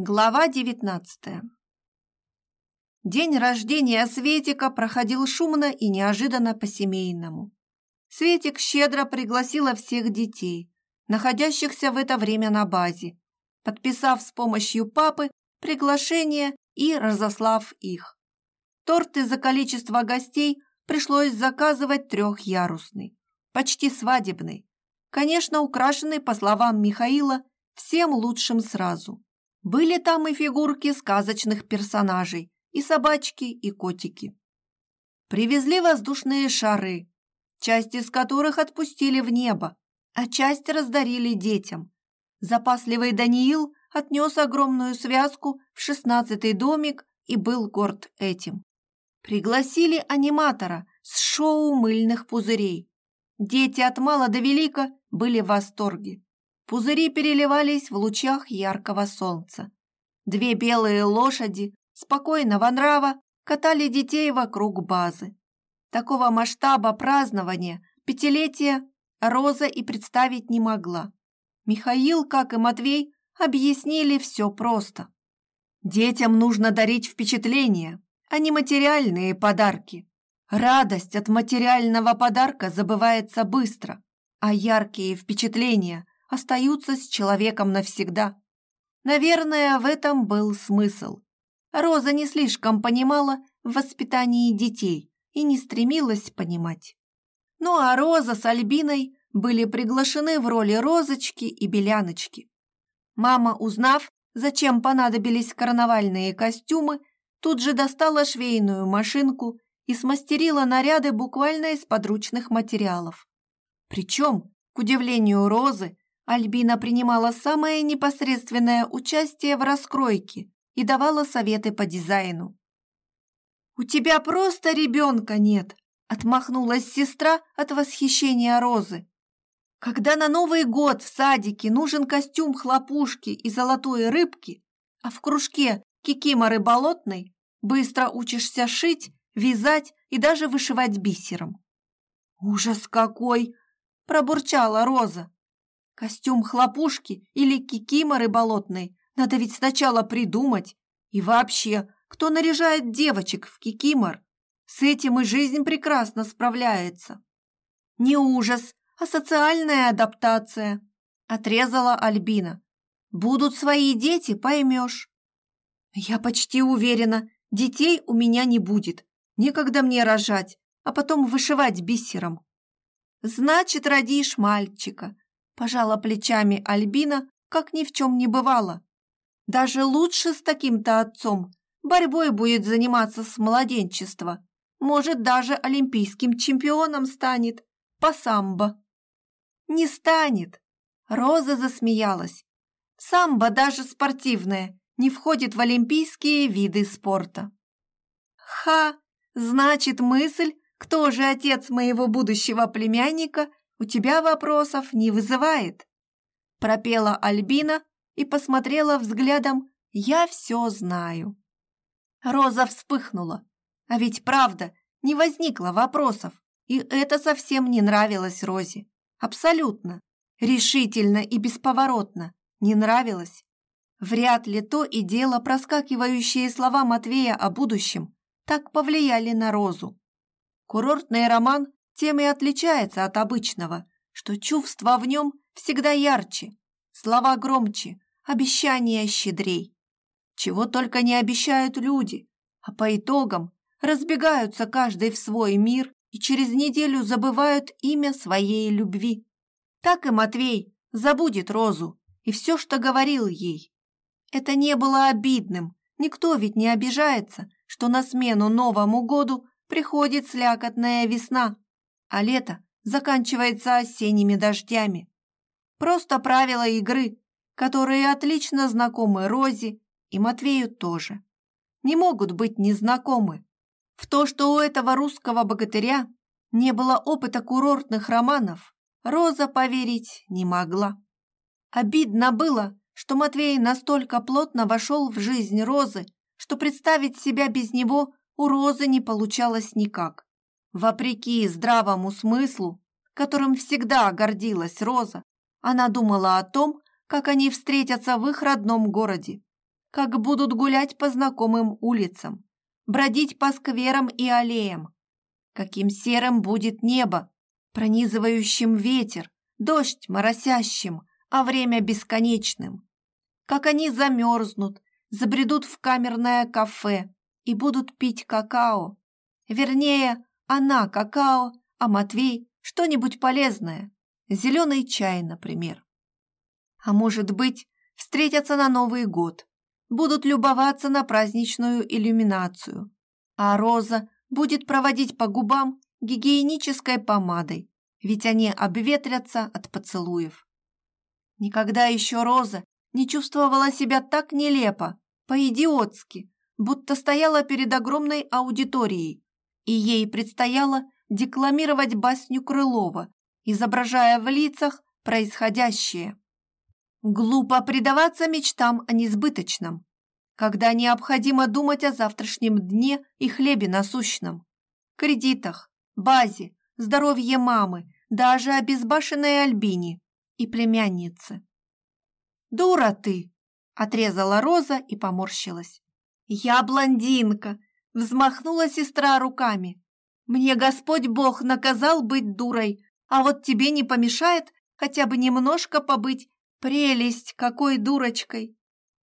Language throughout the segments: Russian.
Глава девятнадцатая День рождения Светика проходил шумно и неожиданно по-семейному. Светик щедро пригласила всех детей, находящихся в это время на базе, подписав с помощью папы приглашение и разослав их. Торты за количество гостей пришлось заказывать трехярусный, почти свадебный, конечно, украшенный, по словам Михаила, всем лучшим сразу. Были там и фигурки сказочных персонажей, и собачки, и котики. Привезли воздушные шары, часть из которых отпустили в небо, а часть раздарили детям. Запасливый Даниил отнес огромную связку в шестнадцатый домик и был горд этим. Пригласили аниматора с шоу мыльных пузырей. Дети от мала до велика были в восторге. Пузыри переливались в лучах яркого солнца. Две белые лошади спокойного нрава катали детей вокруг базы. Такого масштаба празднования пятилетия Роза и представить не могла. Михаил, как и Матвей, объяснили все просто. Детям нужно дарить впечатления, а не материальные подарки. Радость от материального подарка забывается быстро, а яркие впечатления остаются с человеком навсегда. Наверное, в этом был смысл. Роза не слишком понимала в воспитании детей и не стремилась понимать. Ну а Роза с Альбиной были приглашены в роли Розочки и Беляночки. Мама, узнав, зачем понадобились карнавальные костюмы, тут же достала швейную машинку и смастерила наряды буквально из подручных материалов. Причем, к удивлению Розы, Альбина принимала самое непосредственное участие в раскройке и давала советы по дизайну. «У тебя просто ребенка нет!» – отмахнулась сестра от восхищения Розы. «Когда на Новый год в садике нужен костюм хлопушки и золотой рыбки, а в кружке кикиморы болотной, быстро учишься шить, вязать и даже вышивать бисером». «Ужас какой!» – пробурчала Роза. Костюм хлопушки или кикиморы болотной надо ведь сначала придумать. И вообще, кто наряжает девочек в кикимор? С этим и жизнь прекрасно справляется. Не ужас, а социальная адаптация, отрезала Альбина. Будут свои дети, поймешь. Я почти уверена, детей у меня не будет. Некогда мне рожать, а потом вышивать бисером. Значит, родишь мальчика, Пожала плечами Альбина, как ни в чем не бывало. Даже лучше с таким-то отцом. Борьбой будет заниматься с младенчества. Может, даже олимпийским чемпионом станет. По самбо. Не станет. Роза засмеялась. Самбо, даже спортивное, не входит в олимпийские виды спорта. Ха! Значит, мысль, кто же отец моего будущего племянника, у тебя вопросов не вызывает?» Пропела Альбина и посмотрела взглядом «Я все знаю». Роза вспыхнула. А ведь правда, не возникло вопросов, и это совсем не нравилось Розе. Абсолютно, решительно и бесповоротно не нравилось. Вряд ли то и дело проскакивающие слова Матвея о будущем так повлияли на Розу. Курортный роман тем и отличается от обычного, что чувства в нем всегда ярче, слова громче, обещания щедрей. Чего только не обещают люди, а по итогам разбегаются каждый в свой мир и через неделю забывают имя своей любви. Так и Матвей забудет Розу и все, что говорил ей. Это не было обидным, никто ведь не обижается, что на смену Новому году приходит слякотная весна а лето заканчивается осенними дождями. Просто правила игры, которые отлично знакомы Розе и Матвею тоже. Не могут быть незнакомы. В то, что у этого русского богатыря не было опыта курортных романов, Роза поверить не могла. Обидно было, что Матвей настолько плотно вошел в жизнь Розы, что представить себя без него у Розы не получалось никак. Вопреки здравому смыслу, которым всегда гордилась Роза, она думала о том, как они встретятся в их родном городе. как будут гулять по знакомым улицам, бродить по скверам и аллеям. Каким серым будет небо, пронизывающим ветер, дождь моросящим, а время бесконечным. Как они замерзнут, забредут в камерное кафе и будут пить какао. Вернее, она какао, а Матвей что-нибудь полезное. Зеленый чай, например. А может быть, встретятся на Новый год, будут любоваться на праздничную иллюминацию, а Роза будет проводить по губам гигиенической помадой, ведь они обветрятся от поцелуев. Никогда еще Роза не чувствовала себя так нелепо, по-идиотски, будто стояла перед огромной аудиторией, и ей предстояло декламировать басню Крылова, изображая в лицах происходящее. Глупо предаваться мечтам о несбыточном, когда необходимо думать о завтрашнем дне и хлебе насущном, кредитах, базе, здоровье мамы, даже о безбашенной Альбине и племяннице. «Дура ты!» – отрезала Роза и поморщилась. «Я блондинка!» – взмахнула сестра руками. «Мне Господь Бог наказал быть дурой, а вот тебе не помешает хотя бы немножко побыть прелесть какой дурочкой.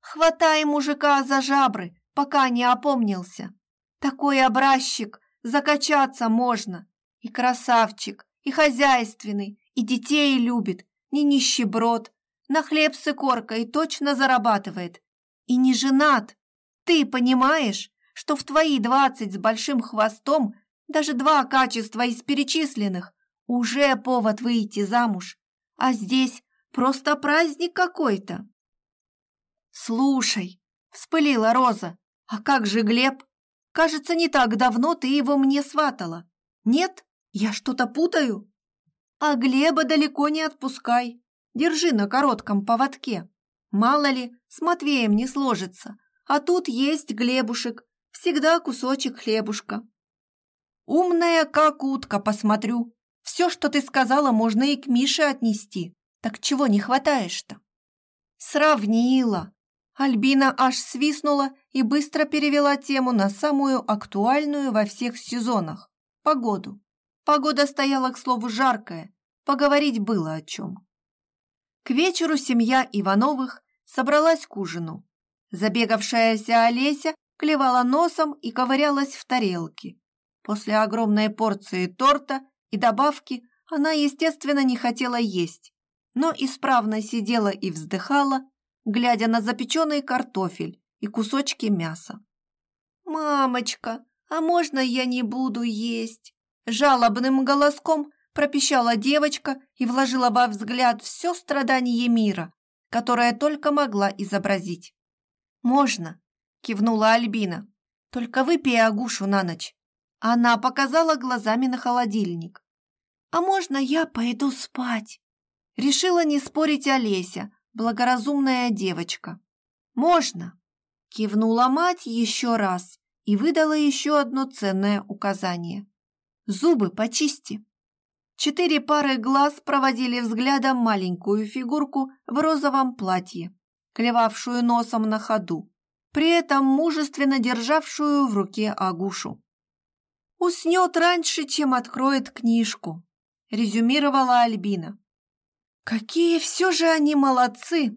Хватай мужика за жабры, пока не опомнился. Такой образчик, закачаться можно. И красавчик, и хозяйственный, и детей любит, не нищеброд, на хлеб с икоркой точно зарабатывает. И не женат. Ты понимаешь, что в твои двадцать с большим хвостом даже два качества из перечисленных уже повод выйти замуж, а здесь просто праздник какой-то. Слушай, вспылила Роза, а как же Глеб? Кажется, не так давно ты его мне сватала. Нет, я что-то путаю. А Глеба далеко не отпускай. Держи на коротком поводке. Мало ли, с Матвеем не сложится. А тут есть Глебушек, всегда кусочек хлебушка. Умная, как утка, посмотрю. Все, что ты сказала, можно и к Мише отнести. Так чего не хватаешь-то? Сравнила. Альбина аж свистнула и быстро перевела тему на самую актуальную во всех сезонах – погоду. Погода стояла, к слову, жаркая, поговорить было о чем. К вечеру семья Ивановых собралась к ужину. Забегавшаяся Олеся клевала носом и ковырялась в тарелке. После огромной порции торта и добавки она, естественно, не хотела есть, но исправно сидела и вздыхала, глядя на запеченный картофель и кусочки мяса. «Мамочка, а можно я не буду есть?» Жалобным голоском пропищала девочка и вложила во взгляд все страдание мира, которое только могла изобразить. «Можно», — кивнула Альбина, — «только выпей агушу на ночь». Она показала глазами на холодильник. «А можно я пойду спать?» Решила не спорить Олеся, благоразумная девочка. «Можно!» – кивнула мать еще раз и выдала еще одно ценное указание. «Зубы почисти!» Четыре пары глаз проводили взглядом маленькую фигурку в розовом платье, клевавшую носом на ходу, при этом мужественно державшую в руке агушу. «Уснет раньше, чем откроет книжку», – резюмировала Альбина. «Какие все же они молодцы!»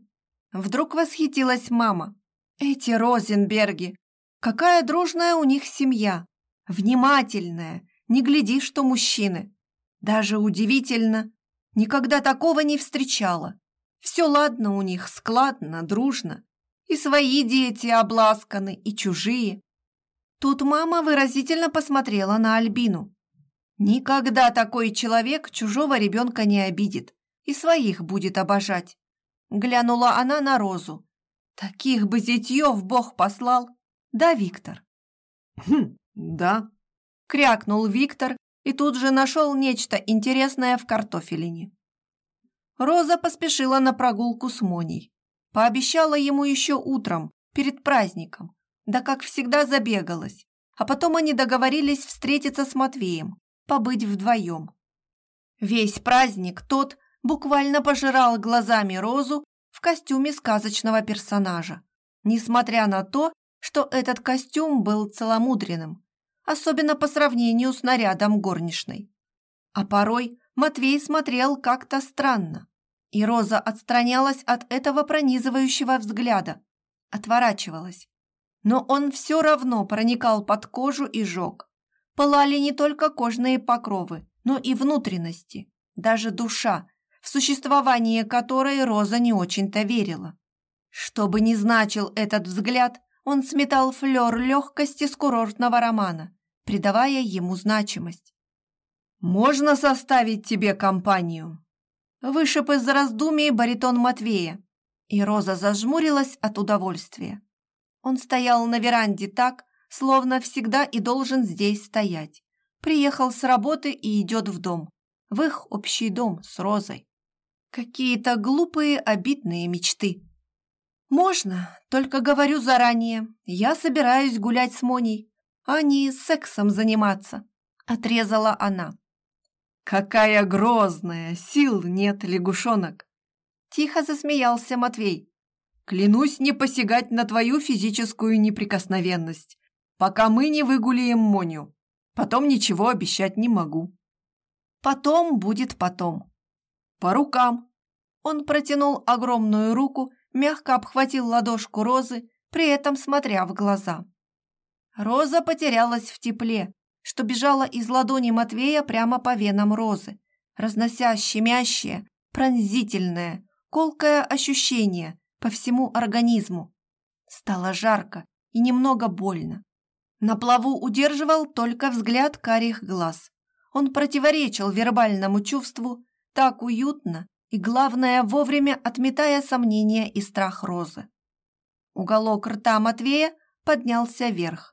Вдруг восхитилась мама. «Эти Розенберги! Какая дружная у них семья! Внимательная, не гляди, что мужчины! Даже удивительно, никогда такого не встречала. Все ладно у них, складно, дружно. И свои дети обласканы, и чужие. Тут мама выразительно посмотрела на Альбину. Никогда такой человек чужого ребенка не обидит и своих будет обожать. Глянула она на Розу. Таких бы зятьев Бог послал. Да, Виктор? Хм, да. Крякнул Виктор и тут же нашел нечто интересное в картофелине. Роза поспешила на прогулку с Моней. Пообещала ему еще утром, перед праздником. Да как всегда забегалась. А потом они договорились встретиться с Матвеем, побыть вдвоем. Весь праздник тот буквально пожирал глазами Розу в костюме сказочного персонажа. несмотря на то, что этот костюм был целомудренным, особенно по сравнению с нарядом горничной. А порой Матвей смотрел как-то странно, и Роза отстранялась от этого пронизывающего взгляда, отворачивалась. Но он все равно проникал под кожу и жег. Пылали не только кожные покровы, но и внутренности, даже душа, в существование которой Роза не очень-то верила. Что бы ни значил этот взгляд, он сметал флер легкости с курортного романа, придавая ему значимость. «Можно составить тебе компанию?» Вышиб из раздумий баритон Матвея, и Роза зажмурилась от удовольствия. Он стоял на веранде так, словно всегда и должен здесь стоять. Приехал с работы и идет в дом, в их общий дом с Розой. Какие-то глупые, обидные мечты. Можно, только говорю заранее, я собираюсь гулять с Моней, а не сексом заниматься, отрезала она. Какая грозная, сил нет, лягушонок. Тихо засмеялся Матвей. Клянусь не посягать на твою физическую неприкосновенность, пока мы не выгуляем Моню. Потом ничего обещать не могу. Потом будет потом. По рукам. Он протянул огромную руку, мягко обхватил ладошку Розы, при этом смотря в глаза. Роза потерялась в тепле, что бежала из ладони Матвея прямо по венам Розы, разнося щемящее, пронзительное, колкое ощущение по всему организму. Стало жарко и немного больно. На плаву удерживал только взгляд карих глаз. Он противоречил вербальному чувству так уютно и, главное, вовремя отметая сомнения и страх Розы. Уголок рта Матвея поднялся вверх.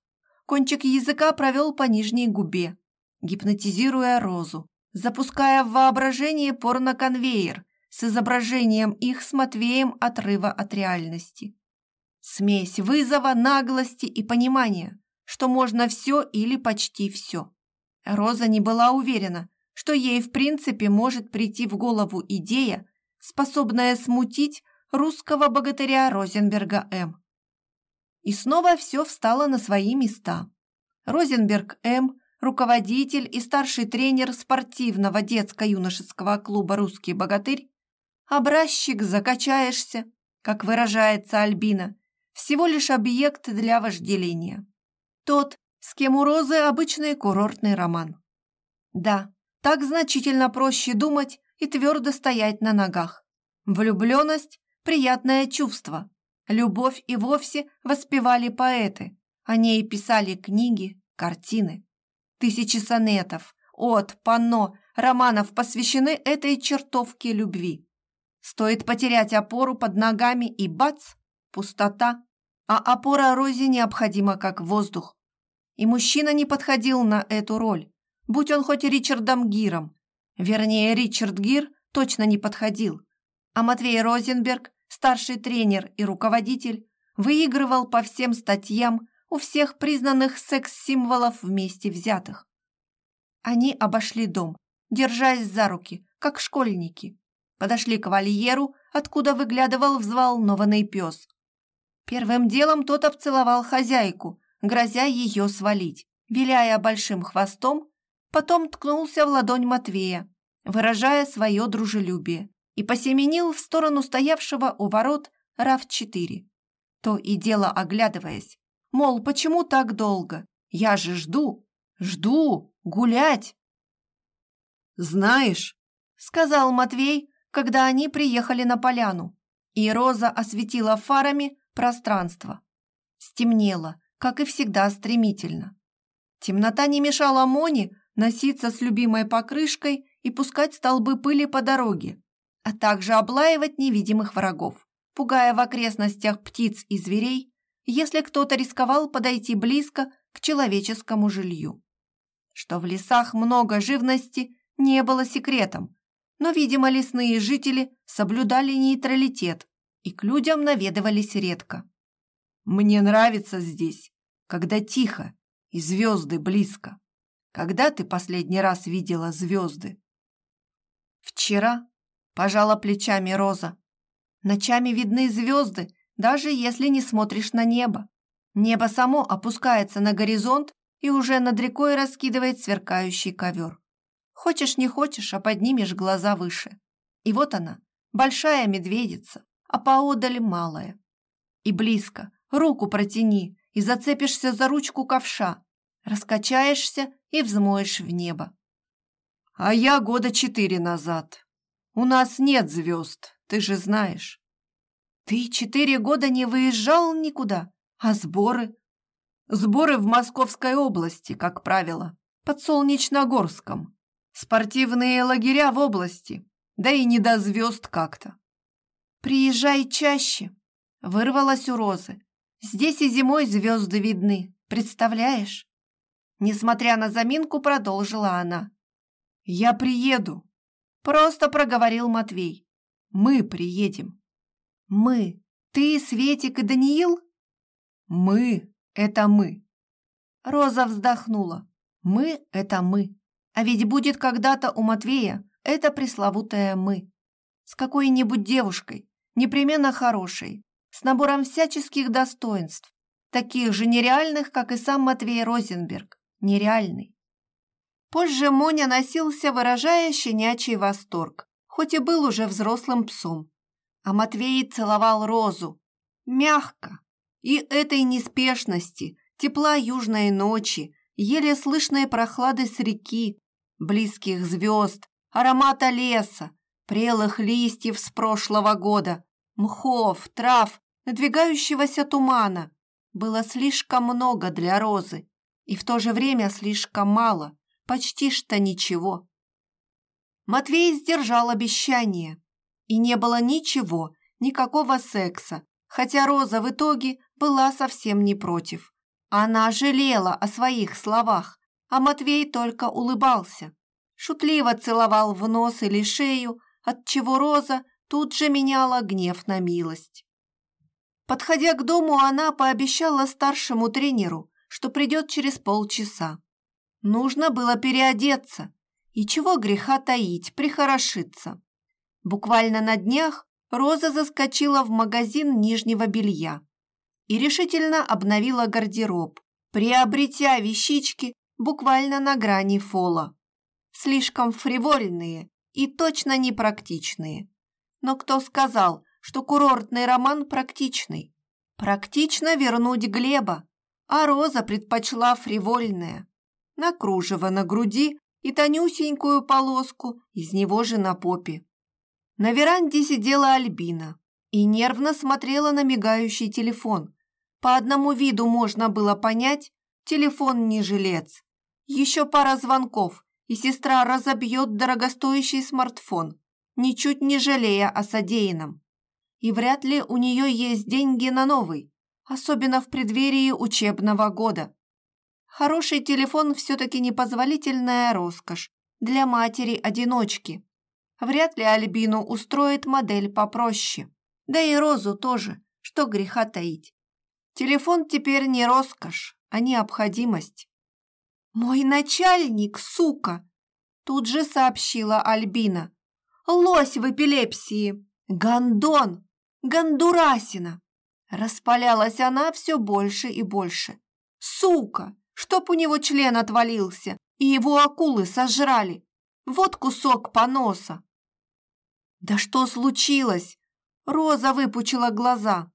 Кончик языка провел по нижней губе, гипнотизируя Розу, запуская в воображение порноконвейер с изображением их с Матвеем отрыва от реальности. Смесь вызова, наглости и понимания, что можно все или почти все. Роза не была уверена, что ей в принципе может прийти в голову идея, способная смутить русского богатыря Розенберга М. И снова все встало на свои места. Розенберг М., руководитель и старший тренер спортивного детско-юношеского клуба «Русский богатырь», образчик «закачаешься», как выражается Альбина, всего лишь объект для вожделения. Тот, с кем у Розы обычный курортный роман. Да, так значительно проще думать и твердо стоять на ногах. Влюбленность – приятное чувство. Любовь и вовсе воспевали поэты. О ней писали книги, картины. Тысячи сонетов, от, панно, романов посвящены этой чертовке любви. Стоит потерять опору под ногами и бац – пустота. А опора Розе необходима как воздух. И мужчина не подходил на эту роль, будь он хоть Ричардом Гиром. Вернее, Ричард Гир точно не подходил. А Матвей Розенберг, старший тренер и руководитель, выигрывал по всем статьям у всех признанных секс-символов вместе взятых. Они обошли дом, держась за руки, как школьники. Подошли к вольеру, откуда выглядывал взволнованный пес. Первым делом тот обцеловал хозяйку, грозя ее свалить, виляя большим хвостом, потом ткнулся в ладонь Матвея, выражая свое дружелюбие, и посеменил в сторону стоявшего у ворот РАВ-4, то и дело оглядываясь, мол, почему так долго? Я же жду, жду, гулять. «Знаешь», — сказал Матвей, когда они приехали на поляну, и Роза осветила фарами пространство. Стемнело, как и всегда, стремительно. Темнота не мешала Моне носиться с любимой покрышкой и пускать столбы пыли по дороге, а также облаивать невидимых врагов, пугая в окрестностях птиц и зверей, если кто-то рисковал подойти близко к человеческому жилью. Что в лесах много живности не было секретом, но, видимо, лесные жители соблюдали нейтралитет и к людям наведывались редко. Мне нравится здесь, когда тихо и звезды близко. Когда ты последний раз видела звезды? Вчера, пожала плечами Роза. Ночами видны звезды, даже если не смотришь на небо. Небо само опускается на горизонт и уже над рекой раскидывает сверкающий ковер. Хочешь не хочешь, а поднимешь глаза выше. И вот она, большая медведица, а поодаль малая. И близко, руку протяни, и зацепишься за ручку ковша, раскачаешься и взмоешь в небо. А я года четыре назад. У нас нет звезд, ты же знаешь. Ты четыре года не выезжал никуда, а сборы? Сборы в Московской области, как правило, под Солнечногорском. Спортивные лагеря в области, да и не до звезд как-то. Приезжай чаще, вырвалась у Розы. Здесь и зимой звезды видны, представляешь? Несмотря на заминку, продолжила она. «Я приеду», — просто проговорил Матвей. «Мы приедем». «Мы? Ты, Светик и Даниил?» «Мы — это мы». Роза вздохнула. «Мы — это мы. А ведь будет когда-то у Матвея это пресловутое «мы». С какой-нибудь девушкой, непременно хорошей, с набором всяческих достоинств, таких же нереальных, как и сам Матвей Розенберг, нереальный. Позже Моня носился, выражая щенячий восторг, хоть и был уже взрослым псом. А Матвей целовал розу. Мягко. И этой неспешности, тепла южной ночи, еле слышной прохлады с реки, близких звезд, аромата леса, прелых листьев с прошлого года, мхов, трав, надвигающегося тумана было слишком много для розы и в то же время слишком мало, почти что ничего. Матвей сдержал обещание, и не было ничего, никакого секса, хотя Роза в итоге была совсем не против. Она жалела о своих словах, а Матвей только улыбался. Шутливо целовал в нос или шею, отчего Роза тут же меняла гнев на милость. Подходя к дому, она пообещала старшему тренеру, что придет через полчаса. Нужно было переодеться, и чего греха таить, прихорошиться. Буквально на днях Роза заскочила в магазин нижнего белья и решительно обновила гардероб, приобретя вещички буквально на грани фола. Слишком фривольные и точно непрактичные. Но кто сказал, что курортный роман практичный. Практично вернуть Глеба, а Роза предпочла фривольное. На кружево на груди и тонюсенькую полоску из него же на попе. На веранде сидела Альбина и нервно смотрела на мигающий телефон. По одному виду можно было понять, телефон не жилец. Еще пара звонков, и сестра разобьет дорогостоящий смартфон, ничуть не жалея о содеянном и вряд ли у нее есть деньги на новый, особенно в преддверии учебного года. Хороший телефон все-таки непозволительная роскошь для матери-одиночки. Вряд ли Альбину устроит модель попроще. Да и Розу тоже, что греха таить. Телефон теперь не роскошь, а необходимость. «Мой начальник, сука!» Тут же сообщила Альбина. «Лось в эпилепсии! Гондон! Гондурасина! Распалялась она все больше и больше. Сука! Чтоб у него член отвалился, и его акулы сожрали. Вот кусок поноса. Да что случилось? Роза выпучила глаза.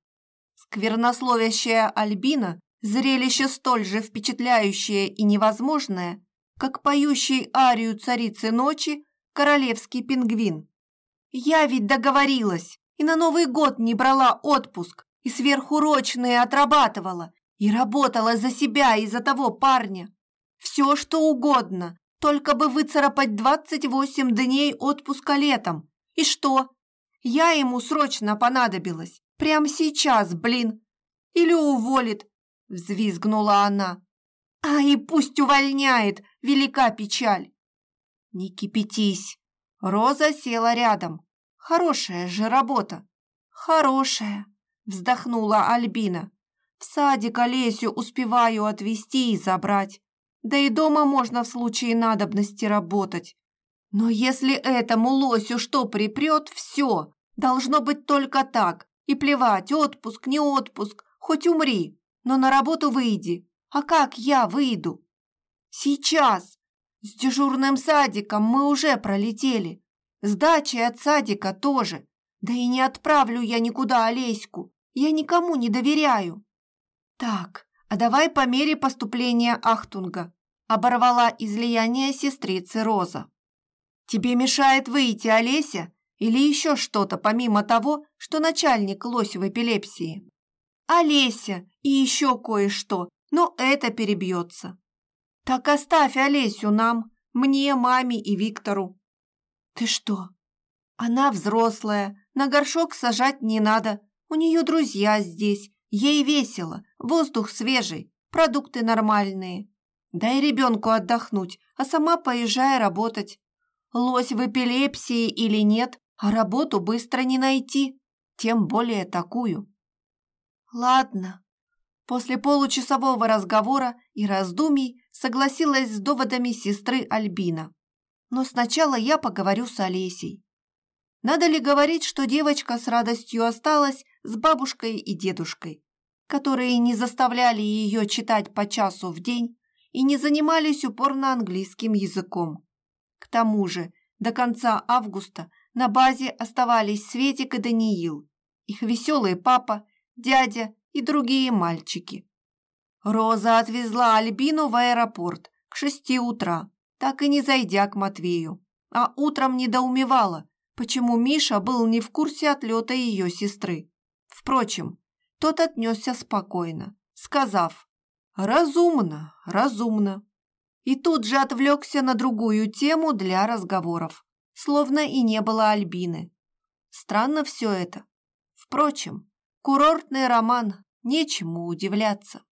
Сквернословящая Альбина, зрелище столь же впечатляющее и невозможное, как поющий арию царицы ночи королевский пингвин. Я ведь договорилась и на Новый год не брала отпуск, и сверхурочные отрабатывала, и работала за себя и за того парня. Все, что угодно, только бы выцарапать 28 дней отпуска летом. И что? Я ему срочно понадобилась. Прямо сейчас, блин. Или уволит, взвизгнула она. А и пусть увольняет, велика печаль. Не кипятись. Роза села рядом, Хорошая же работа. Хорошая, вздохнула Альбина. В садик Олесю успеваю отвезти и забрать. Да и дома можно в случае надобности работать. Но если этому лосю что припрет, все, должно быть только так. И плевать, отпуск, не отпуск, хоть умри, но на работу выйди. А как я выйду? Сейчас. С дежурным садиком мы уже пролетели. С дачей от садика тоже. Да и не отправлю я никуда Олеську. Я никому не доверяю. Так, а давай по мере поступления Ахтунга. Оборвала излияние сестрицы Роза. Тебе мешает выйти Олеся или еще что-то помимо того, что начальник лось в эпилепсии? Олеся и еще кое-что, но это перебьется. Так оставь Олесю нам, мне, маме и Виктору. Ты что? Она взрослая, на горшок сажать не надо, у нее друзья здесь, ей весело, воздух свежий, продукты нормальные. Дай ребенку отдохнуть, а сама поезжай работать. Лось в эпилепсии или нет, а работу быстро не найти, тем более такую. Ладно. После получасового разговора и раздумий согласилась с доводами сестры Альбина. Но сначала я поговорю с Олесей. Надо ли говорить, что девочка с радостью осталась с бабушкой и дедушкой, которые не заставляли ее читать по часу в день и не занимались упорно английским языком. К тому же до конца августа на базе оставались Светик и Даниил, их веселый папа, дядя и другие мальчики. Роза отвезла Альбину в аэропорт к шести утра, так и не зайдя к Матвею, а утром недоумевала, почему Миша был не в курсе отлета ее сестры. Впрочем, тот отнесся спокойно, сказав «разумно, разумно» и тут же отвлекся на другую тему для разговоров, словно и не было Альбины. Странно все это. Впрочем, курортный роман, нечему удивляться.